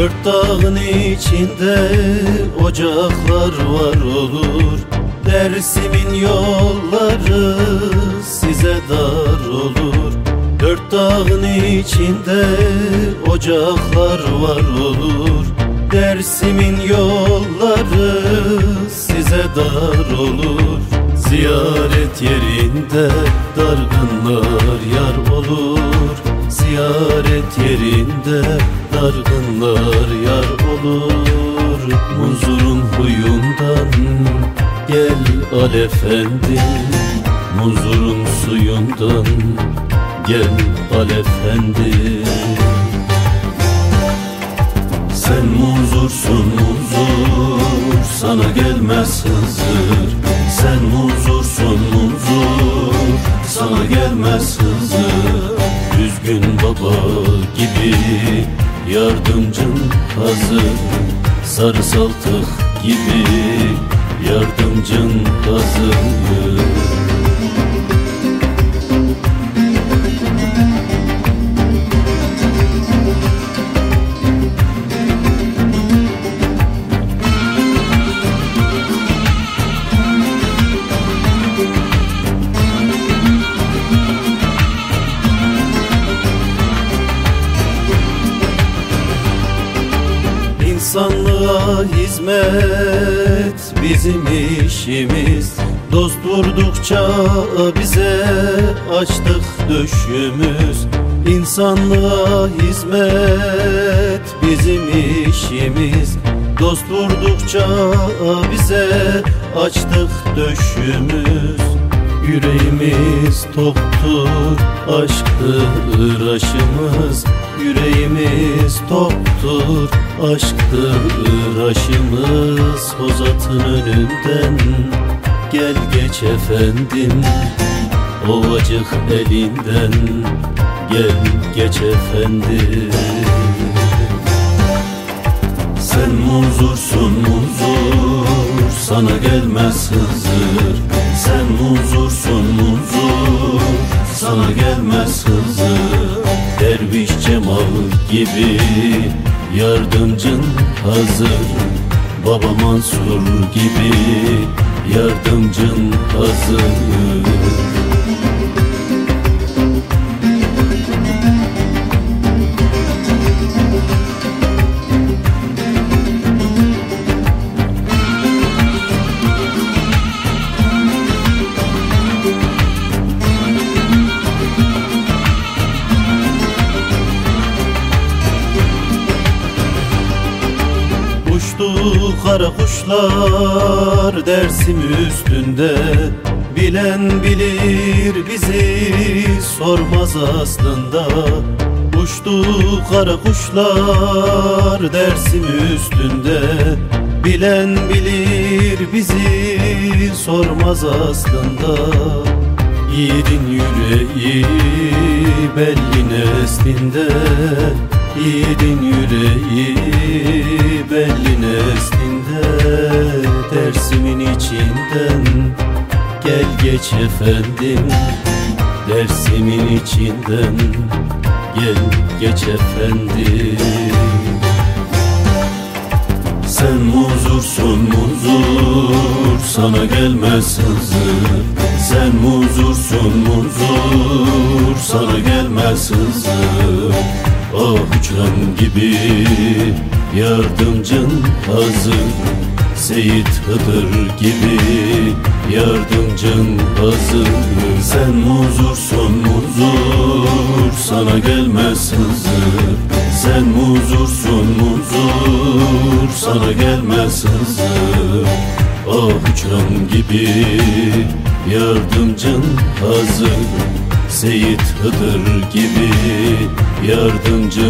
Dört dağın içinde ocaklar var olur. Dersimin yolları size dar olur. Dört dağın içinde ocaklar var olur. Dersimin yolları size dar olur. Ziyaret yerinde dargınlar yar olur Ziyaret yerinde dargınlar yar olur. Muzurun huyundan gel al efendim Muzurun suyundan gel al efendim Sen muzursun muzur sana gelmez hızır. Sen muzursun muzur sana gelmez hızır Düzgün baba gibi yardımcın hazır. Sarı saltık gibi yardımcın hazır İnsanlığa hizmet. Bizim işimiz Dost vurdukça bize açtık döşümüz. İnsanlığa hizmet. Bizim işimiz Dost vurdukça bize açtık döşümüz Yüreğimiz toptur, aşktır aşımız. Yüreğimiz toptur, aşktır aşımız. Hozatın önünden gel geç efendim. Ovacık elinden gel geç efendim. Sen muzursun muzur, sana gelmez hızır Sen muzursun muzur, sana gelmez hızır. Derviş Cemal gibi yardımcın hazır. Baba Mansur gibi yardımcın hazır Uçtu kara kuşlar Dersim üstünde. Bilen bilir bizi sormaz aslında. Uçtu kara kuşlar Dersim üstünde. Bilen bilir bizi sormaz aslında. Yiğidin yüreği belli neslinde Yiğidin yüreği belli neslinde Dersimin içinden. Gel geç efendim Dersimin içinden. Gel geç efendim. Sen muzursun muzur sana gelmez hızır. Sen muzursun muzur sana gelmez hızır Ah uçan gibi yardımcın hazır. Seyit Hıdır gibi yardımcın hazır. Sen muzursun muzur sana gelmez hızır. Sen muzursun muzur sana gelmez hızır. Ah uçan gibi yardımcın hazır Seyit Hıdır gibi yardımcın hazır